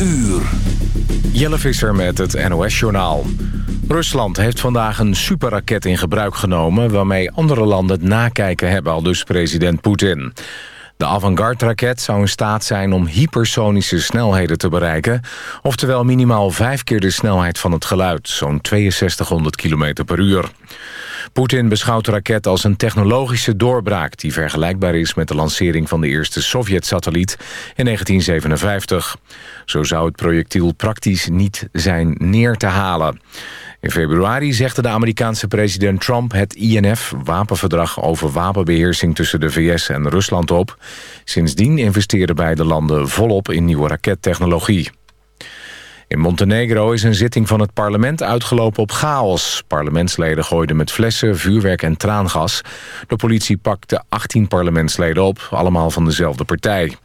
uur. Jelle Visser met het NOS-journaal. Rusland heeft vandaag een superraket in gebruik genomen... waarmee andere landen het nakijken hebben, al dus president Poetin. De Avangard-raket zou in staat zijn om hypersonische snelheden te bereiken... oftewel minimaal vijf keer de snelheid van het geluid, zo'n 6200 km per uur. Poetin beschouwt de raket als een technologische doorbraak... die vergelijkbaar is met de lancering van de eerste Sovjet-satelliet in 1957. Zo zou het projectiel praktisch niet zijn neer te halen. In februari zegde de Amerikaanse president Trump het INF... wapenverdrag over wapenbeheersing tussen de VS en Rusland op. Sindsdien investeren beide landen volop in nieuwe rakettechnologie. In Montenegro is een zitting van het parlement uitgelopen op chaos. Parlementsleden gooiden met flessen, vuurwerk en traangas. De politie pakte 18 parlementsleden op, allemaal van dezelfde partij.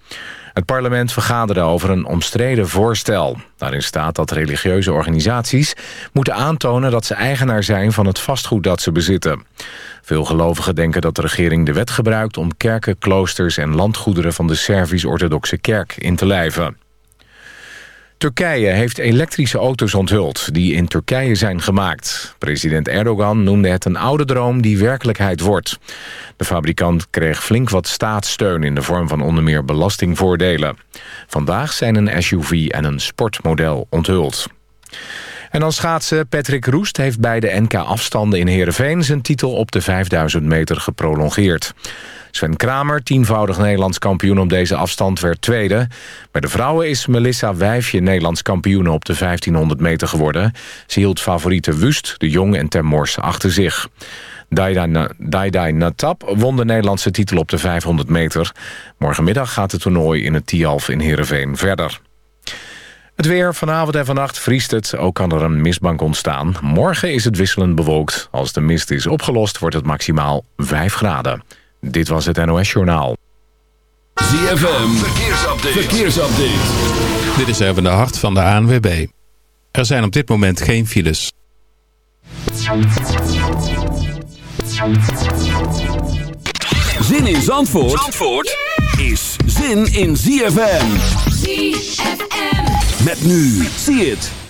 Het parlement vergaderde over een omstreden voorstel. Daarin staat dat religieuze organisaties moeten aantonen dat ze eigenaar zijn van het vastgoed dat ze bezitten. Veel gelovigen denken dat de regering de wet gebruikt om kerken, kloosters en landgoederen van de Servisch-Orthodoxe Kerk in te lijven. Turkije heeft elektrische auto's onthuld die in Turkije zijn gemaakt. President Erdogan noemde het een oude droom die werkelijkheid wordt. De fabrikant kreeg flink wat staatssteun in de vorm van onder meer belastingvoordelen. Vandaag zijn een SUV en een sportmodel onthuld. En dan schaatsen Patrick Roest heeft bij de NK-afstanden in Heerenveen... zijn titel op de 5000 meter geprolongeerd. Sven Kramer, tienvoudig Nederlands kampioen op deze afstand, werd tweede. Bij de vrouwen is Melissa Wijfje Nederlands kampioen op de 1500 meter geworden. Ze hield favoriete Wust, de Jong en Termors achter zich. Daidai Natap won de Nederlandse titel op de 500 meter. Morgenmiddag gaat het toernooi in het Tialf in Heerenveen verder. Het weer, vanavond en vannacht vriest het. Ook kan er een mistbank ontstaan. Morgen is het wisselend bewolkt. Als de mist is opgelost, wordt het maximaal 5 graden. Dit was het NOS Journaal. ZFM, verkeersupdate. verkeersupdate. Dit is even de hart van de ANWB. Er zijn op dit moment geen files. Zin in Zandvoort, Zandvoort is zin in ZFM. ZFM. Met nu, zie het.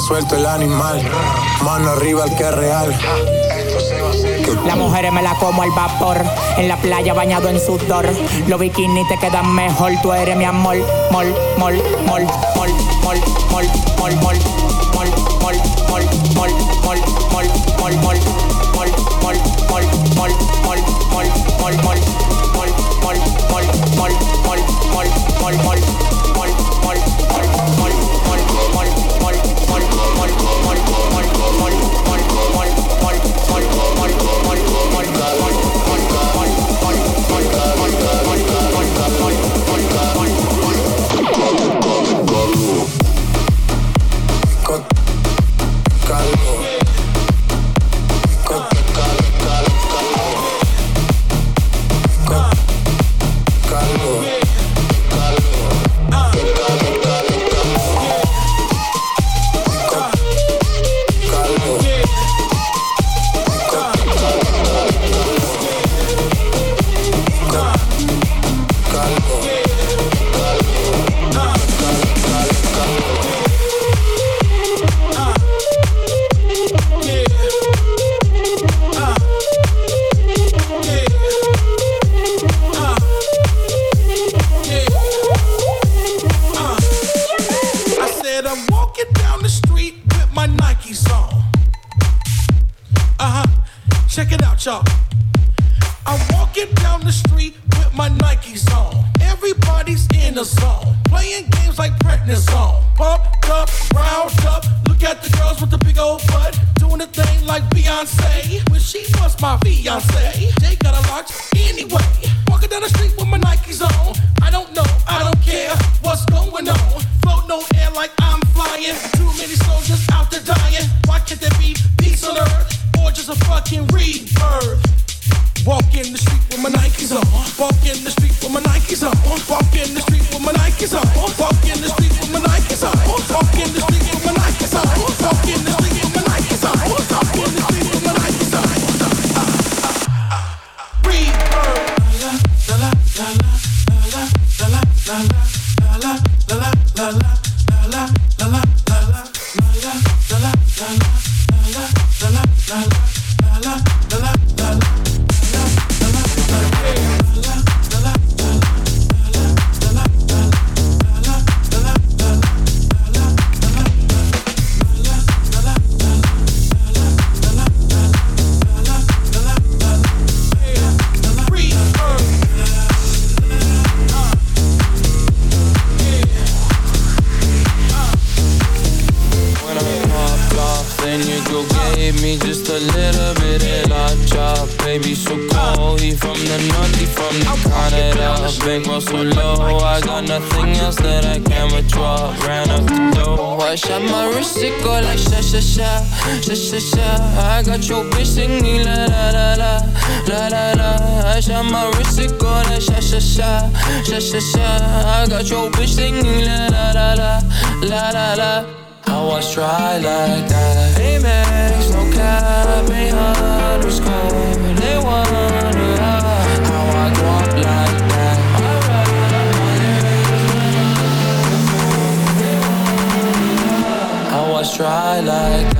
Suelto el animal. Mano arriba el que es real. Las mujeres me la como al vapor, en la playa bañado en sudor. Los bikinis te quedan mejor, tú eres mi amor. Mol, mol, mol, mol, mol, mol, mol, mol, mol, mol, mol, mol, mol, the zone. Playing games like pregnant zone. Pumped up, round up. Look at the girls with the big old butt. Doing the thing like Beyonce. When she was my fiance. They got a locked anyway. Walking down the street with my Nikes on. I don't know, I don't care what's going on. Float no air like I'm flying. Too many soldiers out there dying. Why can't there be peace on earth? Or just a fucking rebirth? Walk in the street with my Nikes on. Walk in the street with my Nikes on. Walk in the street with my Nikes on. Walk in the like that. Amex, no cap, ain't underscore. They wonder how, I go up like that. I was dry like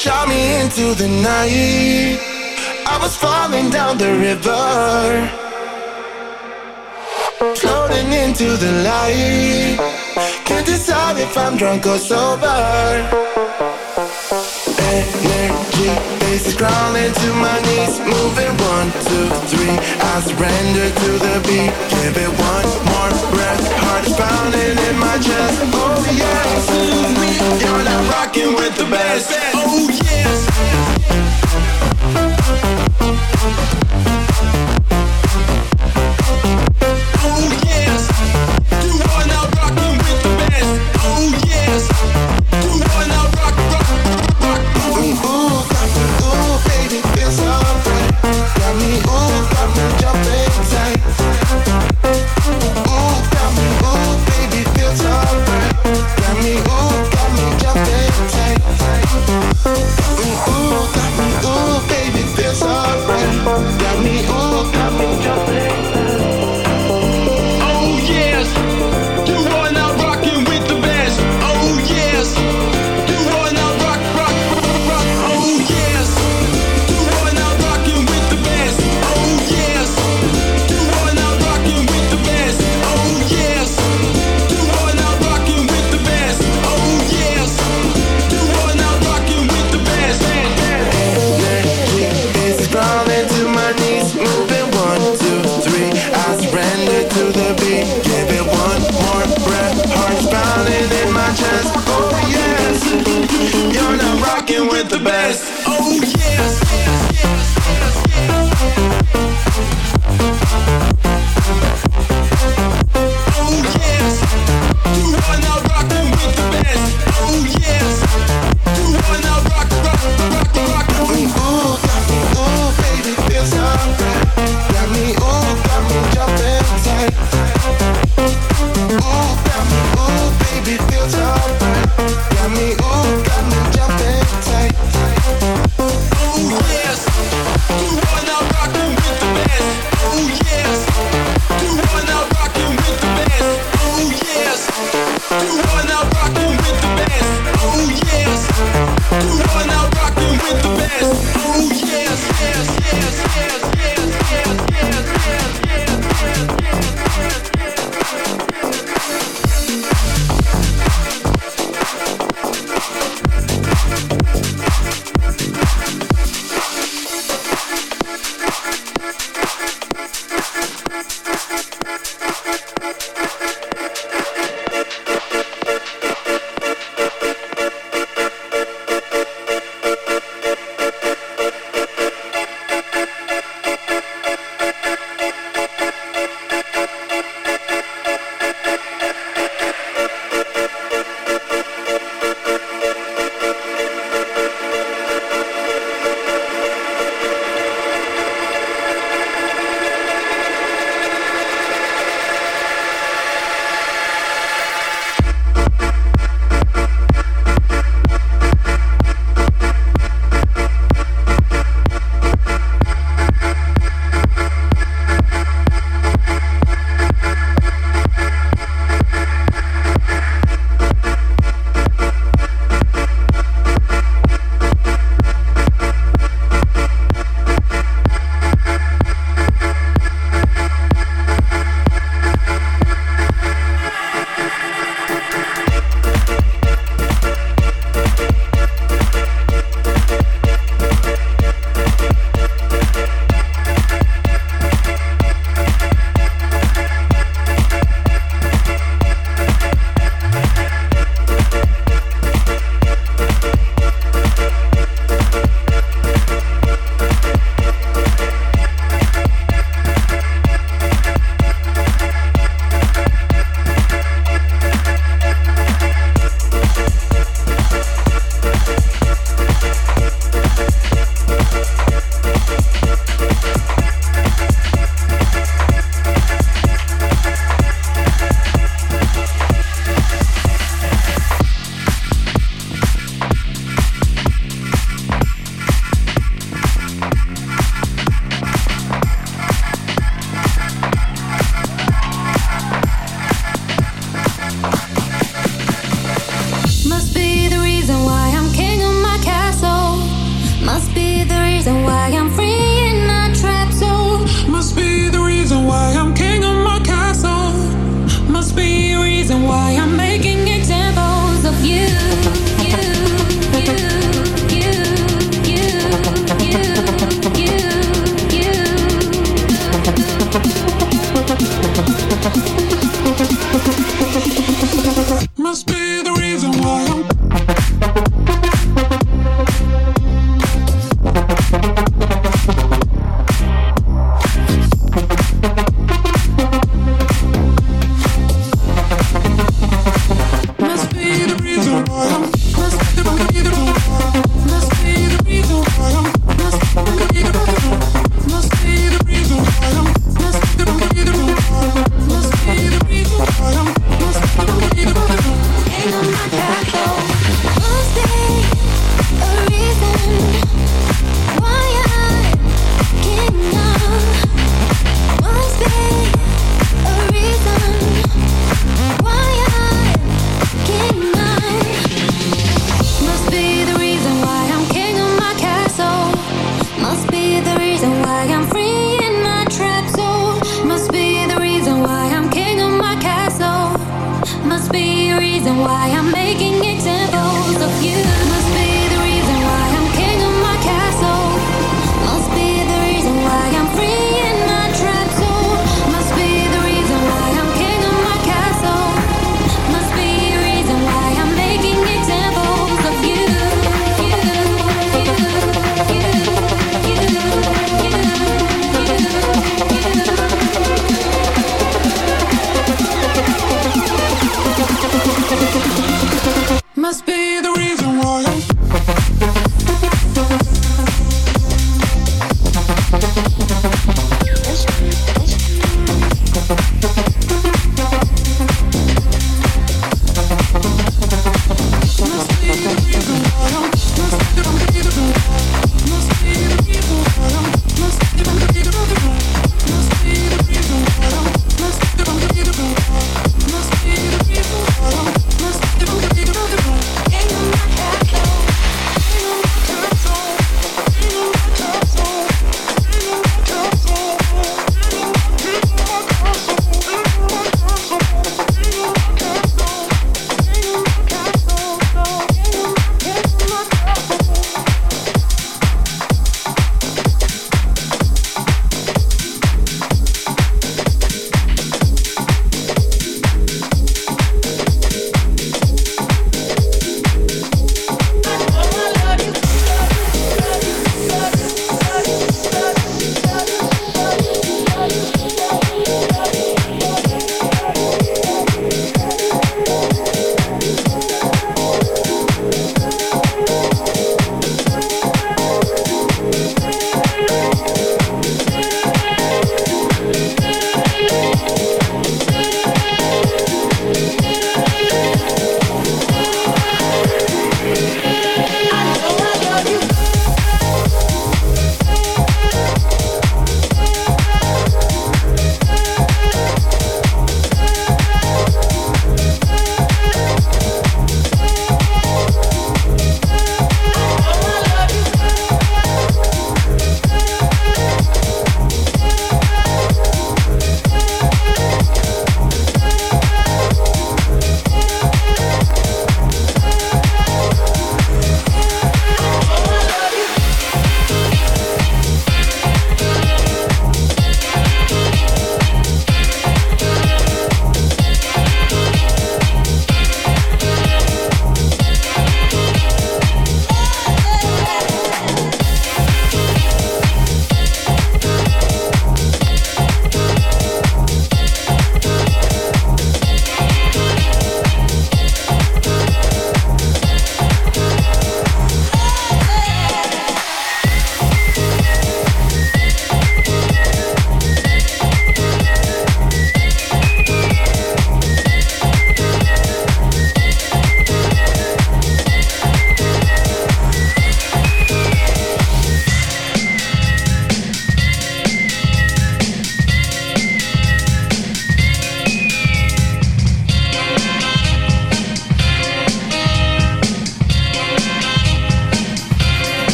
shot me into the night. I was falling down the river, floating into the light. Can't decide if I'm drunk or sober. Energy is crawling to my knees, moving one, two, three. I surrender to the beat. Give it one more breath. Heart is pounding in my chest. Oh yes, you're not rocking with the best. Oh yes.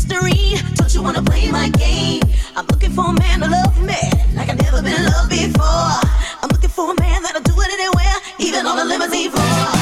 history. Don't you wanna play my game? I'm looking for a man to love me like I've never been loved before. I'm looking for a man that'll do it anywhere, even on a limousine floor.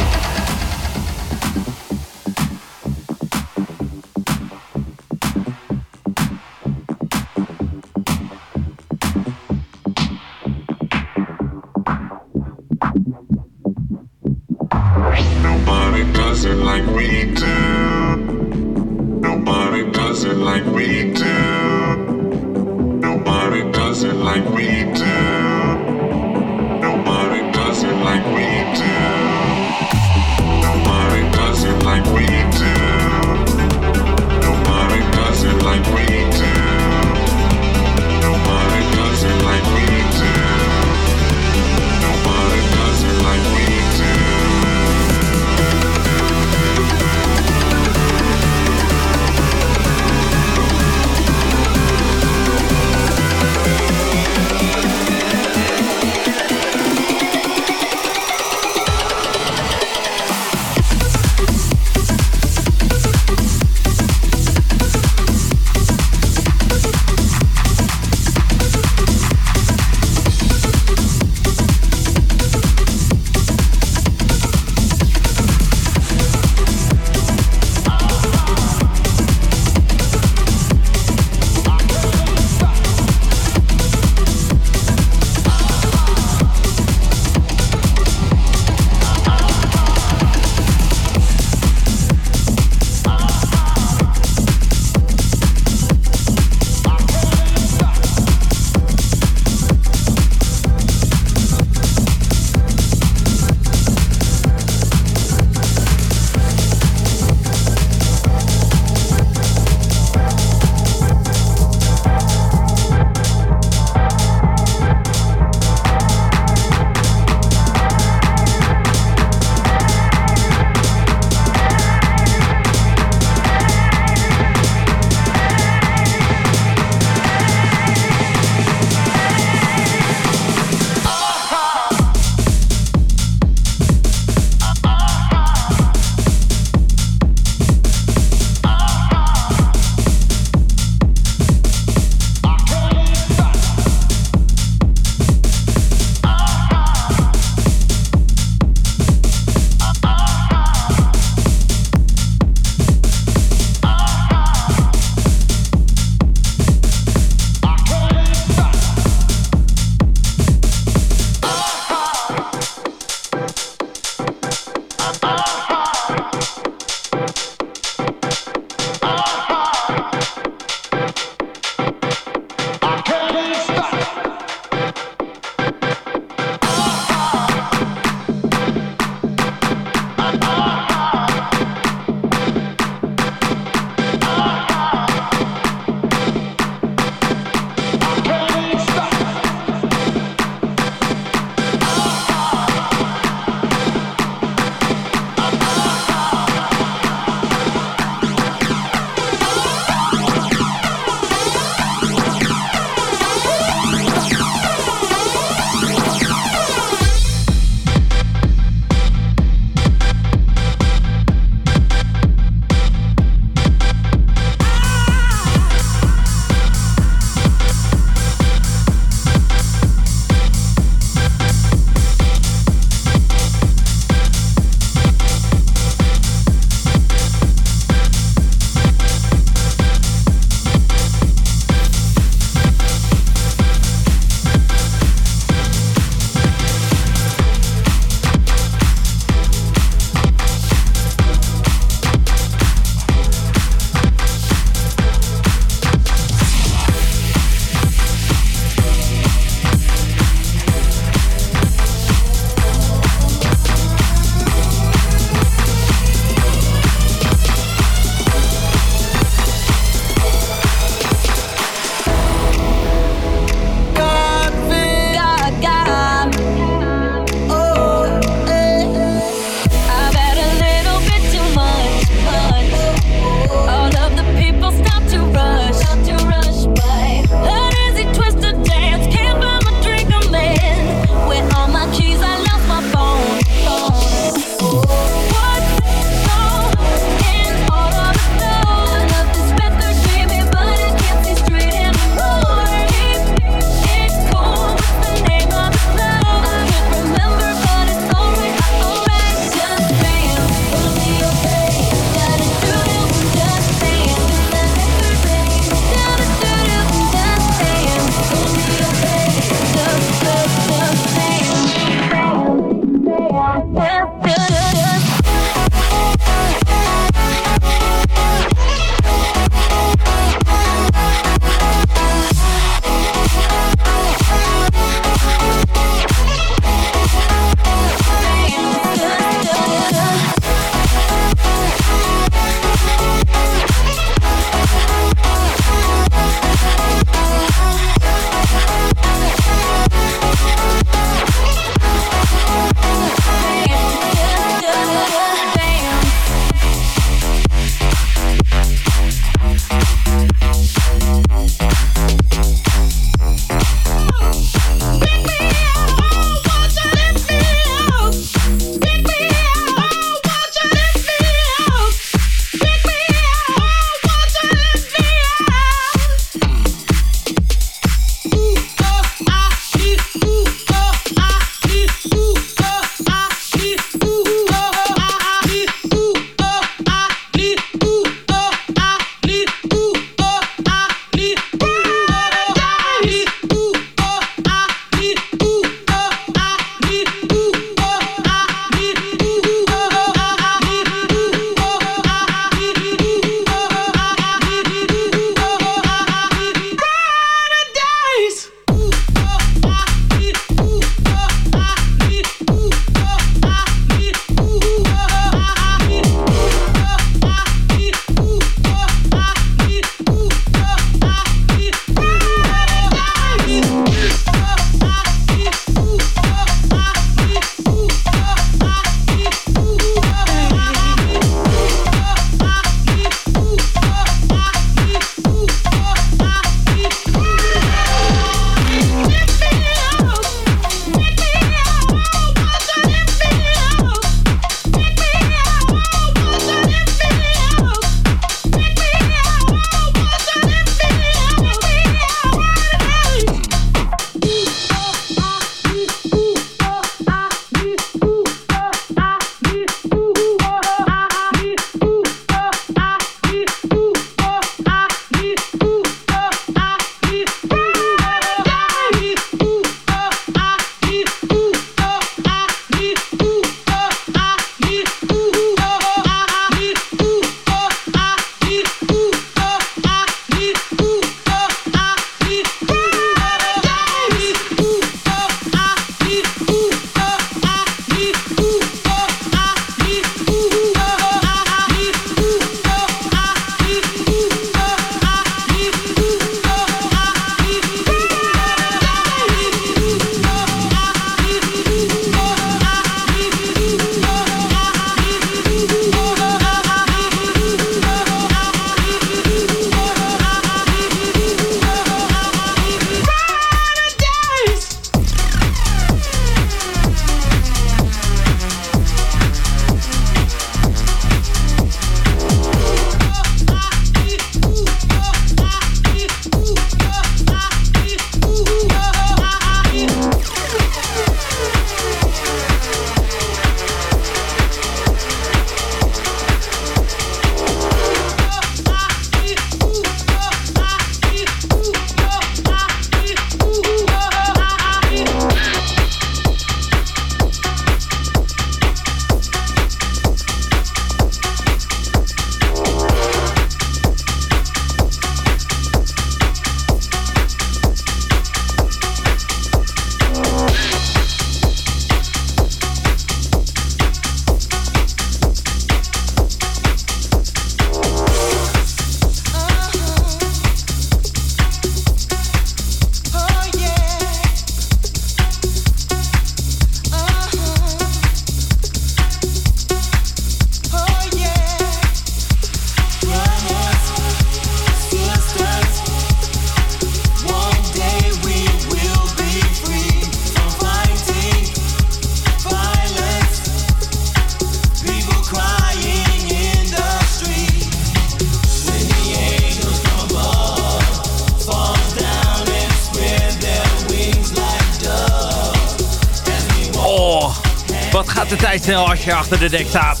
Snel als je achter de dek staat?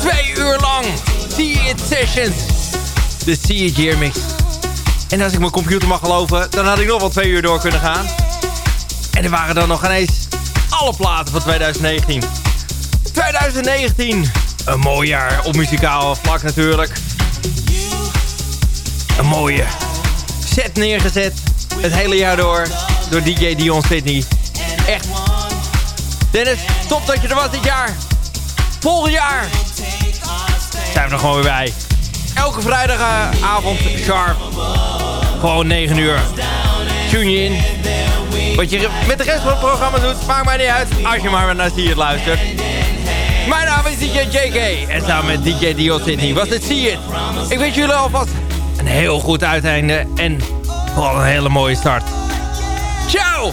Twee uur lang. See It Sessions. De See It Year Mix. En als ik mijn computer mag geloven, dan had ik nog wel twee uur door kunnen gaan. En er waren dan nog ineens alle platen van 2019. 2019. Een mooi jaar op muzikaal vlak natuurlijk. Een mooie set neergezet. Het hele jaar door. Door DJ Dion Sydney. Dennis, top dat je er was dit jaar. Volgend jaar zijn we er gewoon weer bij. Elke vrijdagavond sharp. Gewoon 9 uur. Tune je in. Wat je met de rest van het programma doet, maakt mij niet uit. Als je maar naar It luistert. Mijn naam is DJ JK. En samen met DJ Dion Sydney was het See It. Ik wens jullie alvast een heel goed uiteinde. En vooral een hele mooie start. Ciao!